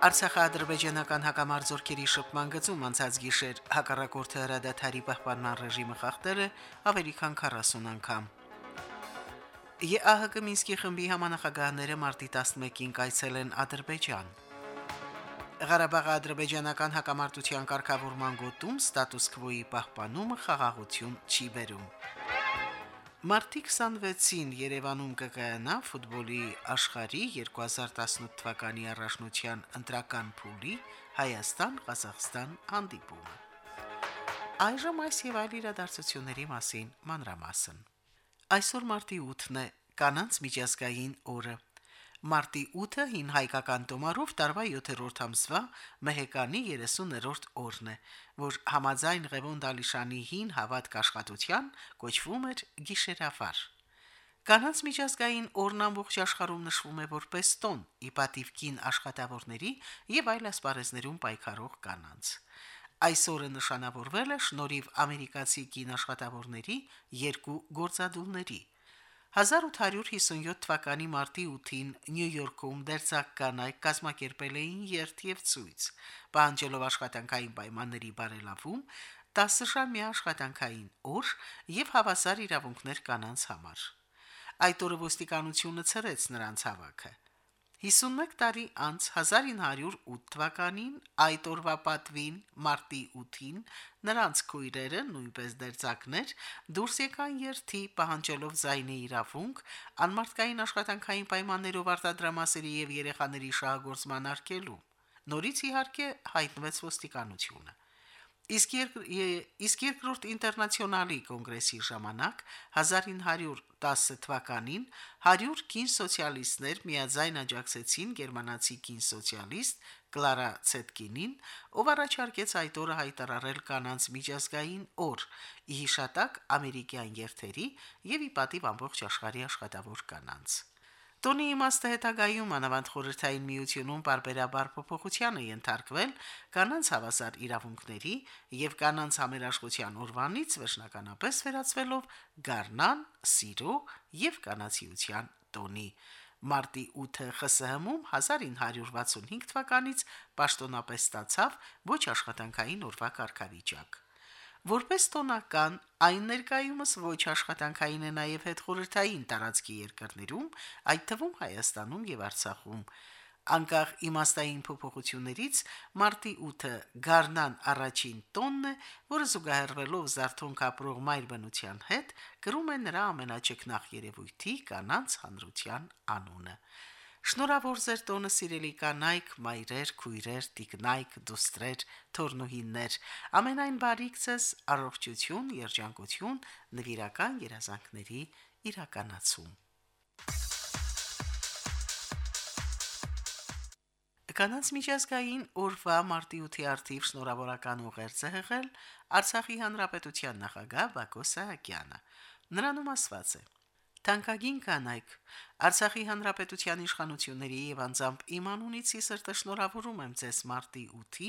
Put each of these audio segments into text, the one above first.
Արցախա-ադրբեջանական հակամարձությունների շփման գծում անցած գիշեր հակառակորդը հրադադարի պահպանման ռեժիմը խախտել է ավելի քան 40 անգամ։ ԵԱՀԿ Մինսկի խմբի համանախագահները մարտի 11-ին կայցել են Ադրբեջան։ Ղարաբաղի ադրբեջանական հակամարտության կարգավորման գոտում ստատուս քվոյի պահպանումը խաղաղություն չի բերում։ Մարտի 26-ին Երևանում կկայանա ֆուտբոլի աշխարհի 2018 թվականի առաջնության ընտրական փուլի Հայաստան-Ղազախստան հանդիպումը։ Այժմ այս եւ այլ իրադարձությունների մասին մանրամասն։ Այսօր մարտի 8-ն է, կանանց միջազգային օրը։ Մարտի 8-ը հին հայկական տոմարով տարվա 7-րդ ամսվա մեհեկանի 30-րդ օրն է, որ համաձայն Ղևոն Դալիշանի հին հավատք աշխատության կոչվում էր գիշերավար։ Կանանց միջազգային օրն ամբողջ աշխարհում նշվում է որպես տոն՝ ի պատիվ կին աշխատավորների եւ այլ ասպարեզներում պայքարող կանանց։ Այսօրը նշանավորվել է շնորհիվ ամերիկացի կին աշխատավորների երկու գործադուլների 1857 թվականի մարտի 8-ին Նյու Յորքում դերձակ կանայք կազմակերպել էին երթ եւ ցույց, պահանջելով աշխատանքային պայմանների բարելավում, 10-ժամյա աշխատանքային օր եւ հավասար իրավունքներ կանանց համար։ Այդ օրը ոստիկանությունը ցրեց նրանց հավաքը։ 51 տարի անց 1908 թվականին այդ օրվա պատվին մարտի 8-ին նրանց քույրերը նույնպես դերձակներ դուրս եկան երթի պահանջելով զայնի իրավունք անմարտկային աշխատանքային պայմաններով արտադրամասերի եւ երեխաների շահագործման արկելու նորից իհարկե հայտնվեց ոստիկանությունը Իսկ երկ, իսկ երկրորդ ինտերնացիոնալի կոնգրեսի ժամանակ 1910 թվականին 100 կին սոցիալիստներ միաձայն աջակցեցին գերմանացի կին սոցիալիստ Կլարա Ցետկինին, ով առաջարկեց այդ օրը հայտարարել կանանց միջազգային օր՝ ի հիշատակ ամերիկյան երթերի եւ ի պատիվ ամբողջ աշխարհի աշխատավոր կանանց։ Տոնի իմաստը հետագայում անավանդ խորհրդային միությունում բարբերաբար փոփոխության է ենթարկվել կանանց հավասար իրավունքների եւ կանանց համերաշխության օրվանից վերջնականապես վերածվելով Գառնան, Սիրո եւ կանացիության տոնի։ Մարտի 8-ը ԽՍՀՄ-ում 1965 թվականից պաշտոնապես ստացավ ոչ աշխատանքային օրվա կարգավիճակ։ Որպես տոնական այն ներկայումս ոչ աշխատանքային է նաև հետխորհրդային տարածքի երկրներում, այդ թվում Հայաստանում եւ Արցախում։ Անկախ իմաստային փոփոխություններից մարտի 8-ը Գառնան առաջին տոնն է, որը զուգահեռվելով Զարթոնք ապրող մայր բնության հետ, գրում է նրա ամենաճկնախ երևույթի կանանց հանրության անունը։ Շնորհավոր ձեր տոնը սիրելի կանայք, մայրեր, քույրեր, տիկնայք, դուստրեր, թորնուհիներ, ամենայն բարիք ցես, առողջություն, երջանկություն, նվիրական երազանքների իրականացում։ Կանանց միջազգային օրվա մարտի 8-ի արդիվ շնորհավորական ուղերձ է հղել Արցախի հանրապետության նախագահ Բակո Սահակյանը։ Նրանում ասված է. Տանկագին կանայք Արցախի հանրապետության իշխանությունների եւ անձամբ իմանունից սրտը շնորհավորում եմ ձեզ մարտի 8-ի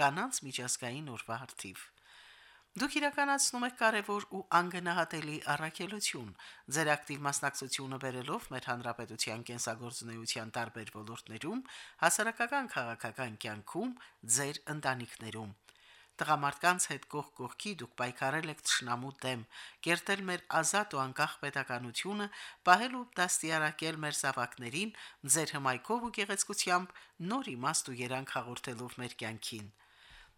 կանանց միջազգային օրվա հարթիվ։ Դուք իրականացնում եք կարևոր ու անգնահատելի առաքելություն, ձեր ակտիվ մասնակցությունը բերելով մեր հանրապետության կենսագործունեության տարբեր ոլորտներում, հասարակական քաղաքական կյանքում, ձեր ընտանիքներում։ Տղամարդկանց հետ կողք կողքի դուք պայքարել եք ճշնամու դեմ, կերտել մեր ազատ ու անկախ պետականությունը, պահել ու դաստիարակել մեր զավակներին, ձեր հմայքով ու գեղեցկությամբ նոր իմաստ ու երանք հաղորդելով մեր կյանքին։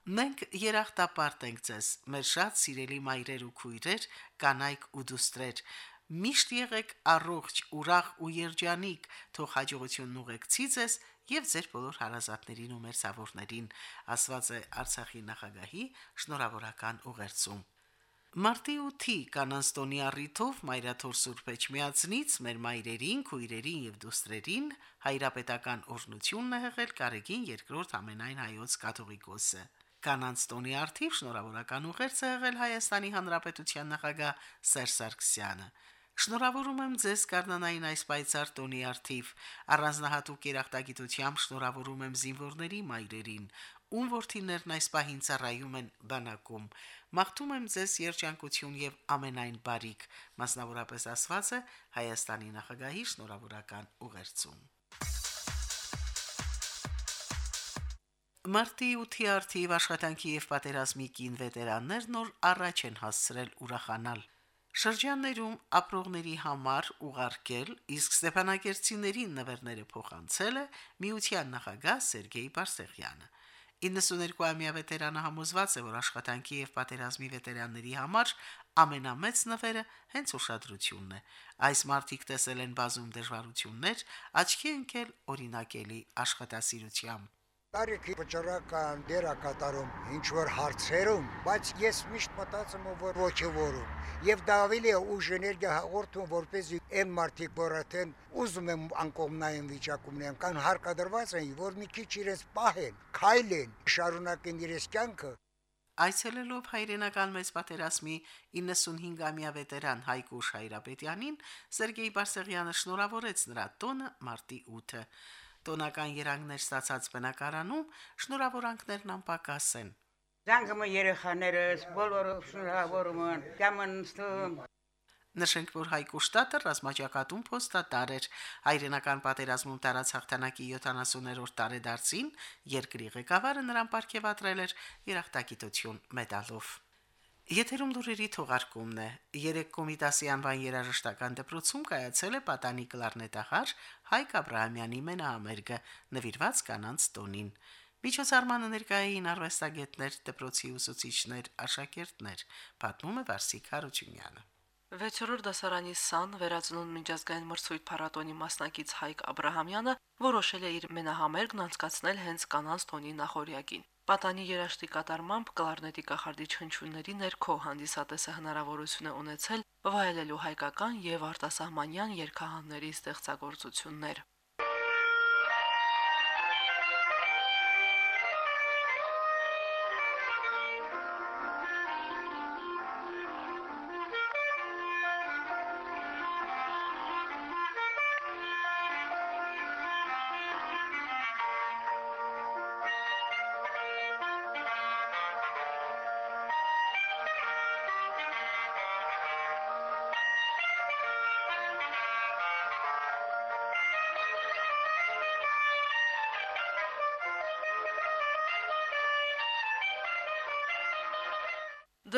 Մենք երախտապարտ ենք ձեզ, մեր շատ սիրելի մայրեր ու քույրեր, կանայք ու դուստրեր, միշտ եղեք առողջ, ուրախ ու երջանիկ, թող հաջողությունն ուղեկցի ձեզ եւ ձեր բոլոր հարազատներին ու մեր ցավորներին, ասված է Արցախի նախագահի շնորհավորական ուղերձում։ Մարտի 8-ի կանանց տոնի առիթով Մայրաթոր Սուրբ Էջմիածնից մեր մայրերին, քույրերին եւ դուստրերին հայրապետական օրնությունն է հղել Կարեգին երկրորդ ամենայն հայոց կաթողիկոսը։ Կանանց տոնի արդիվ շնորհավորական ուղերձ է եղել Հայաստանի Հանրապետության նախագահ Սերժ Սարգսյանը։ Շնորհավորում եմ ձեզ Կարնանային այս պայծառ տոնի արթիվ։ Առանձնահատուկ երախտագիտությամբ շնորհավորում եմ զինվորների մայրերին, ում ворթիներն այս պահին ծառայում են բանակում։ Մաղթում եմ ձեզ երջանկություն եւ ամենայն բարիք, մասնավորապես ասվածը Հայաստանի նախագահի շնորհավորական ուղերձում։ Մարտի 8-ի արդիվ աշխատանքի եւ պատերազմի կին վետերաններ նոր առաջ են հասցրել ուրախանալ շրջաններում ապրողների համար ուղարկել, իսկ Ստեփանակերտցիներին նվերները փոխանցել է Միության նախագահ Սերգեյ Բարսեղյանը։ 92-ամյա վետերանը համոզված է, որ աշխատանքի եւ պատերազմի վետերանների համար ամենամեծ նվերը հենց ուշադրությունն է։ Այս մարտիկ տեսել են բազում դժվարություններ, աչքի ընկել օրինակելի աշխատասիրությամբ։ Տարիքի վճռական դեր կատարում ինչ որ հարցերում, բայց ես միշտ մտածում եմ որ ողջորում։ Եվ դա ավելի է ուժ էներգիա հաղորդում, որպեսզի այն մարդիկ, որ արդեն ուզում են անկողնային վիճակում են, կան հարկադրված են, որ մի քիչ իրենց պահեն, քայլեն, շարունակեն իրենց կյանքը, Այցելելով հայրենական մեծ պատերազմի 95-ամյա վետերան Հայկու Շայրապետյանին Սերգեյ Բարսեղյանը շնորհավորեց նրա տոնը մարտի 8-ը տոնական երանգներ ստացած բնակարանում շնորհավորանքներն անպակաս են։ Զանգումը երեխաներս բոլորը շնորհավորում են։ Կամնստում Նշենք, որ Հայկու շտատը ռազմաճակատում փոստատար էր հայրենական պատերազմում տարած հաղթանակի 70-րդ տարեդարձին երկրի ղեկավարը նրան ապարգևատրել էր երախտագիտություն մեդալով։ Եթերում լուրերի թողարկումն է։ Երեք կոմիտասի անվան երաժշտական դպրոցում կայացել է պատանի կլարնետահար Հայկ Աբրահամյանի մենաամերգը, նվիրված կանանց տոնին։ Միջոցառմանը ներկային արվեստագետներ, դպրոցի ուսուցիչներ, աշակերտներ, պատմում է Վարսիկ Հարությունյանը։ 6-րդ դասարանի սան վերածնուն միջազգային մրցույթ փառատոնի մասնակից Հայկ Աբրահամյանը որոշել է իր մենահամերգն անցկացնել հենց կանանց տոնի նախորյակին։ Պատանի երաշտի կատարմամբ կլարնետի կախարդիչ հնչյունների ներքո հանդիսատեսը հնարավորություն է ունեցել վայելելու հայկական եւ արտասահմանյան երգահանների ստեղծագործություններ։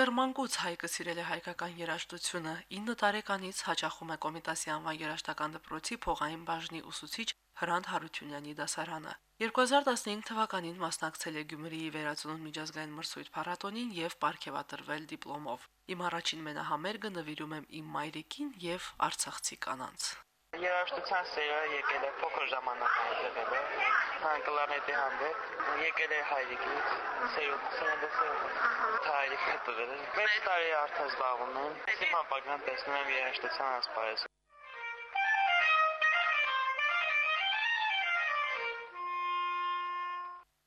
Դեռ մանկուց հայկը սիրել է հայկական երաժշտությունը։ 9 տարեկանից հաճախում է Կոմիտասի անվան երաժշտական դպրոցի փողային բաժնի ուսուցիչ Հրանտ Հարությունյանի դասարանը։ 2015 թվականին մասնակցել է Գյումրիի վերածնուն միջազգային մրցույթ փառատոնին եւ ապարգևատրվել դիպլոմով։ Իմ առաջին մենահամերգը նվիրում եմ իմ մայրիկին եւ արցախցի կանանց։ Երաժշտության սերը եկել է փոքր ժամանակից եղել է, հանկլանետի հանդեպ, եկել է հայրիկից, սերունդ, սերունդը սերունդ, հայրիկը տվել է։ Մեծ տարի արդեն զբաղվում եմ, հիմա պակման տեսնում եմ երաժշտության ասպարեզ։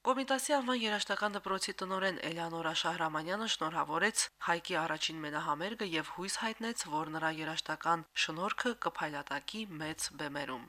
Կոմիտասի անվան երաշտական դպրոցի տնորեն Էլեանորա Շահրամանյանը շնորհավորեց Հայկի առաջին մենահամերգը եւ հույս հայտնեց, որ նրա երաշտական շնորհքը կփայլատակի մեծ բեմերում։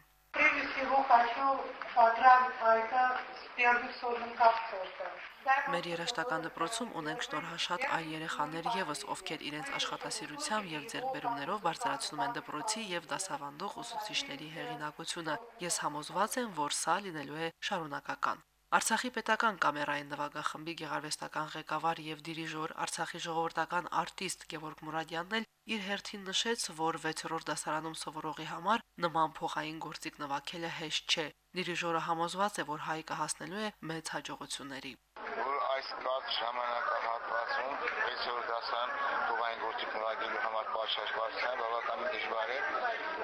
Մեր երաշտական դպրոցում ունենք շնորհաշատ այլ երեխաներ եւս, ովքեր իրենց աշխատասիրությամբ եւ ձեռքբերումներով բարձրացնում են դպրոցի եւ դասավանդող ուսուցիչների հեղինակությունը։ Ես համոզված եմ, որ սա լինելու է շարունակական։ Արցախի պետական կամերային նվագախմբի գեղարվեստական ղեկավար եւ դիրիժոր Արցախի ժողովրդական արտիստ Գևորգ Մուրադյանն էլ իր հերթին նշեց, որ 6-րդ դասարանում սովորողի համար նման փոխային գործիք նվագելը հեշտ չէ։ Դիրիժորը համոզված է, որ հայկը հասնելու է մեծ հաջողությունների։ Որ այս կարճ ժամանակահատվածում բացում 6-րդ դասարան թողային գործիք նվագելու համար պատշաճ բավականին դժվար է։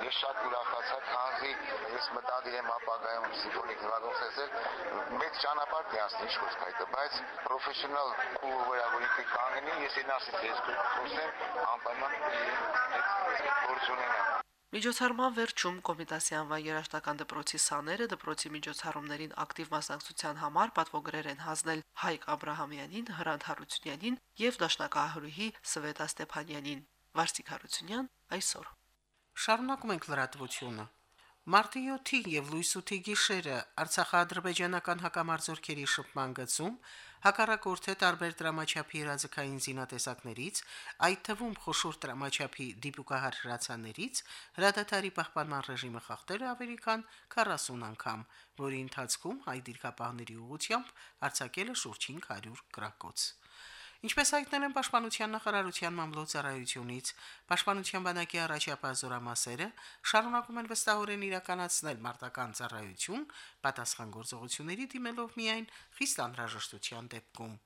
Ես շատ ուրախացա, քանզի ես մտադիր եմ ապագայում սիմֆոնիկ նվագող տեսել մեծ ճանապարհ կյանցնի ինչ խոսքը, բայց պրոֆեսիոնալ ու վրա որի կանգնի, ես այն ասից ես խոսեմ անպայման գործ ունենամ։ Միջոցառման վերջում Կոմիտասի անվան երաշտական դպրոցի սաները դպրոցի միջոցառումներին ակտիվ մասնակցության համար պատվոգրեր են հանձնել Հայկ Աբ รา համյանին, Հրանտ Հարությունյանին եւ Դաշնակահարուհի Սվետա Ստեփանյանին։ Վարսիկ Հարությունյան այսօր։ Շարունակում ենք լրատվությունը։ Մարտի 7-ի եւ լույս 8-ի գիշերը Արցախա-ադրբեջանական հակամարտությունների շփման գծում հակառակորդը տարբեր դրամաչափի հրաձգային զինատեսակներից, այդ թվում խոշոր դրամաչափի դիպուկահար հրացաներից հրադադարի պահպանման ռեժիմը խախտել ավելի քան 40 անգամ, որի ընթացքում հայ դիրքապահների ուղությամբ արձակել է շուրջ 500 գրակոց։ Ինչպես հայտնել են Պաշտպանության նախարարության մամլոյցարայությունից, Պաշտպանության բանակի առաջապահ զորամասերը շարունակում են վստահորեն իրականացնել մարտական ծառայություն, պատասխան գործողությունների դիմելով միայն խիստ անհրաժեշտության դեպքում։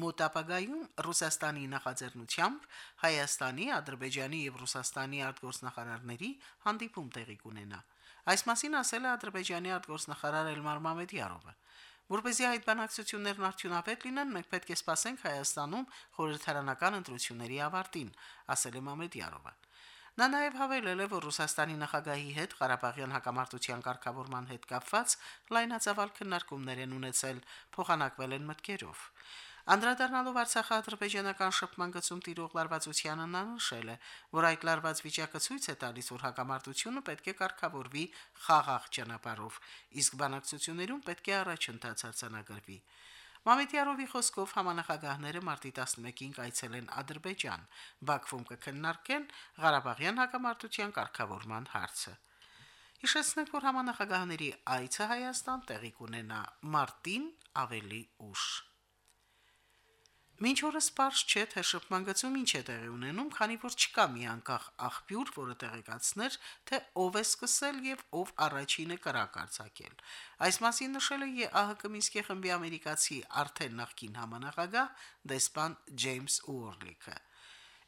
Մոտապագայում Ռուսաստանի նախաձեռնությամբ Հայաստանի, Ադրբեջանի եւ Ռուսաստանի արտգործնախարարների հանդիպում տեղի կունենա։ Այս մասին ասել է Ադրբեջանի արտգործնախարար Էլմար Մամեդյարովը։ Որպեսզի այդ բանակցություններն արդյունավետ լինեն, մենք պետք է սպասենք Հայաստանում խորհրդարանական ընտրությունների ավարտին, ասել է Մամեդյարովը։ Նա նաև հավելել է, որ Ռուսաստանի նախագահի հետ Ղարաբաղյան հակամարտության կարգավորման հետ կապված լայնածավալ քննարկումներ են ունեցել, փոխանակվել են մտքերով։ Անդրադառնալով Արցախա-ադրբեջանական շփման գծում տիրող լարվածությանը նա նշել է, որ այդ լարված վիճակը ցույց է տալիս, որ հակամարտությունը պետք է կարգավորվի խաղաղ ճանապարհով, իսկ բանակցություններում պետք է առաջընթաց արձանագրվի։ Մամեդյարովի խոսքով համանախագահները մարտի 11-ին կայցելեն Ադրբեջան, Բաքվում կքննարկեն Ղարաբաղյան հակամարտության կարգավորման հարցը։ Հիշեցնենք, որ համանախագահների այցը Հայաստան տեղի կունենա մարտին ավելի ուշ։ Մինչ օրս པարզ չէ, թե շփման գծում ինչ է տեղի ունենում, քանի որ չկա մի անկախ աղբյուր, որը տեղեկացներ, թե ով է սկսել եւ ով առաջինը կրակ արձակել։ Այս մասին նշել է ԵԱՀԿ Մինսկի խմբի ամերիկացի արդեն նախկին համանախագահ դեսպան Ջեյմս Ուորլիկը։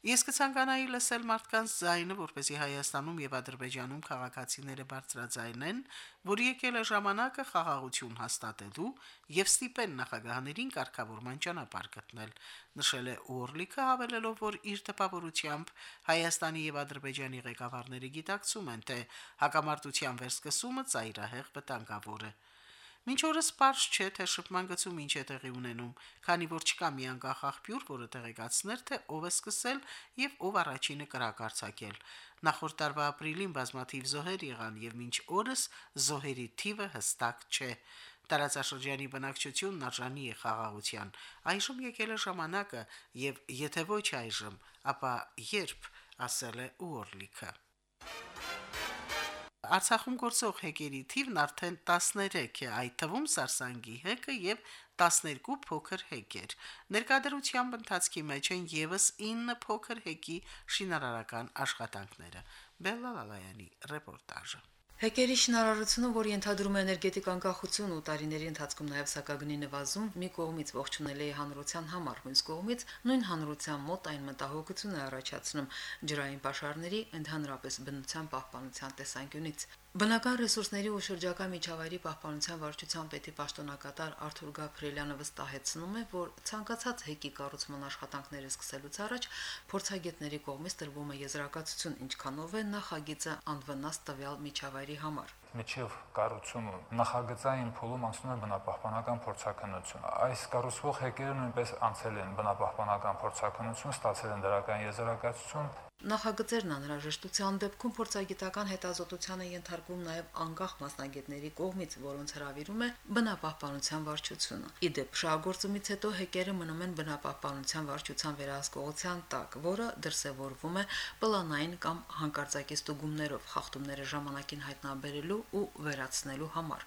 Ես կցանկանայի լսել մարդկանց ձայնը, որպեսզի Հայաստանում եւ Ադրբեջանում քաղաքացիները բարձրաձայնեն, որ եկել է ժամանակը խաղաղություն հաստատելու եւ ստիպեն նախագահներին կարգավորման ճանապարհ գտնել, նշել է Օրլիկը հավելելով, որ իր տպավորությամբ Հայաստանի եւ Ադրբեջանի ղեկավարները գիտակցում են, թե հակամարտության վերսկսումը ծայրահեղ վտանգավոր է։ Մինչ օրս པարզ չէ, թե շփման գծում ինչ է տեղի ունենում, քանի որ չկա մի անկախ աղբյուր, որը տեղեկացներ, թե ով է սկսել եւ ով առաջինը կրակարցակել։ Նախորդ տարվա ապրիլին բազմաթիվ զոհեր եղան եւ մինչ օրս զոհերի թիվը հստակ չէ։ Տարածաշրջանի բնակչությունն արժանի է խաղաղության։ Այժմ եկել է ժամանակը եւ եթե ոչ այժմ, ապա երբ, ասել է Ուորլիկը։ Արցախում գործող հեկերի թիվն արդեն 13 է, այդ թվում Սարսանգի հեկը եւ 12 փոքր հեկեր։ Ներկայդրությամբ ընթացքի մեջ են եւս 9 փոքր հեկի շինարարական աշխատանքները։ Բելլալալայանի ռեպորտաժը։ Հեկերի շինարարությունը, որ ենթադրում է էներգետիկ անկախություն ու տարիների ընթացքում նաև սակագնի նվազում, մի կողմից ողջունելի է հանրության համար, մյուս կողմից նույն հանրության մոտ այն մտահոգություն է առաջացնում ջրային pašարների ընդհանրապես բնության պահպանության տեսանկյունից։ Բնական ռեսուրսների ու շրջակա միջավայրի պահպանության վարչության պետի պաշտոնակատար Արթուր Գաբրիելյանը վստահեցնում է, որ ցանկացած հեկի կառուցման աշխատանքները սկսելուց առաջ փորձագետների կողմից տրվում է եզրակացություն, ինչքանով է նախագիծը անվնաս տվյալ միջավայրի համար միջև կառուցումը նախագծային փուլում անցնում է բնապահպանական փորձակնություն։ Այս կառուցվող հեկերը նույնպես անցել են բնապահպանական փորձակնություն, ստացել են դրական եզրակացություն, Նախագծերն անհրաժեշտության դեպքում փորձագիտական հետազոտությանը ենթարկվում նաև անկախ մասնագետների կողմից, որոնց հravirում է բնապահպանության վարչությունը։ Իդեպ շահգործումից հետո հեկերը մնում են բնապահպանության վարչության վերահսկողության տակ, որը դրսևորվում է պլանային կամ հանկարծակի ստուգումներով խախտումները ժամանակին հայտնաբերելու ու վերացնելու համար։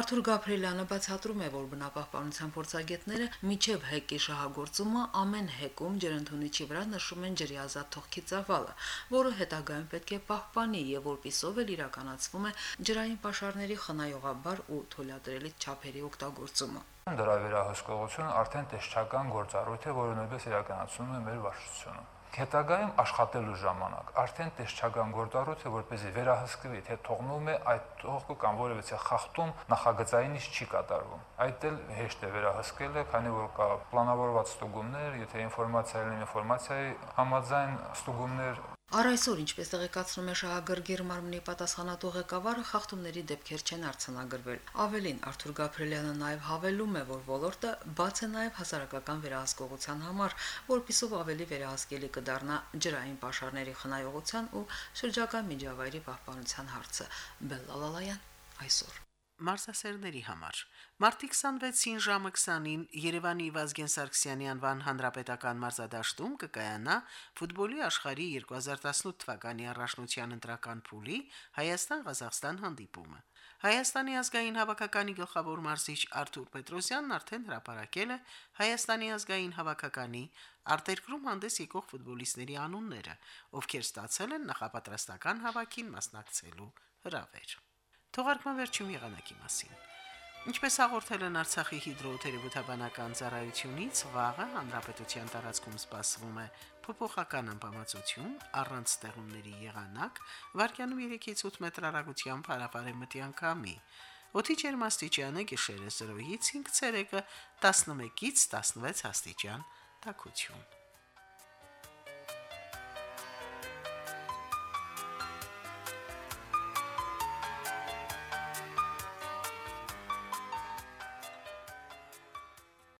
Արթուր Գաբրիելյանը բացատրում է, որ բնապահպանության փորձագետները միջև հեկի շահագործումը ամեն հեկում ջրընդունիչի վրա նշում են ջրի ազատ թողքի ծավ ծավալը, որը հետագայում պետք է պահպանի եւ որպիսով էլ իրականացվում է ջրային pašարների խնայողաբար ու թույլատրելի չափերի օգտագործումը։ Դրա վերահսկողությունը արդեն տեսչական գործառույթ է, որը նույնպես իրականացնում է մեր վարչությունը հետագայում աշխատելու ժամանակ արդեն տեսչական գործառույթ է որպեսզի վերահսկվի թե թողնում է այդ թողքը կամ որևէ խախտում նախագծայինից չի կատարվում այդ էլ հեշտ է վերահսկելը քանի որ կա պլանավորված ստուգումներ եթե ինֆորմացիա լինի ինֆորմացիայի համաձայն ստուգումներ Առ այսօր, ինչպես տեղեկացնում է շահագրգիռ մարմնի պատասխանատու ղեկավարը, խախտումների դեպքեր չեն արցանագրվել։ Ավելին, Արթուր Գաբրելյանը նաև հավելում է, որ ոլորտը բաց է նաև հասարակական վերահսկողության համար, որpիսով ավելի վերահսկելի կդառնա ջրային pašարների խնայողության ու շրջակա միջավայրի պահպանության հարցը։ Բելլալալայան այսօր մարզասերների համար։ Մարտի 26-ին ժամը 20-ին Երևանի Վազգեն Սարգսյանի անվան հանրապետական մարզադաշտում կկայանա ֆուտբոլի աշխարհի 2018 թվականի առաջնության ընտրական փուլի Հայաստան-Ղազախստան հանդիպումը։ Հայաստանի ազգային հավաքականի գլխավոր մարզիչ Արթուր Պետրոսյանն արդեն հրապարակել է Հայաստանի ազգային հավաքականի արտերկրում հանդես եկող ֆուտբոլիստների անունները, ովքեր ստացել են նախապատրաստական հավաքին մասնակցելու հրավեր։ Թողարկման վերջում եղանակի մասին։ Ինչպես հաղորդել են Արցախի հիդրոթերապևտաբանական ծառայությունից, վաղը հանրապետության տարածքում սպասվում է փոփոխական ամպամածություն առանց ստեղումների եղանակ, վարկյանում 3-ից 8 մետր հեռագությամբ հարավարեմտի անկամի։ Օդի ջերմաստիճանը գիշերը 0-ից 5 ցերեկը 11-ից 16 աստիճան տաքություն։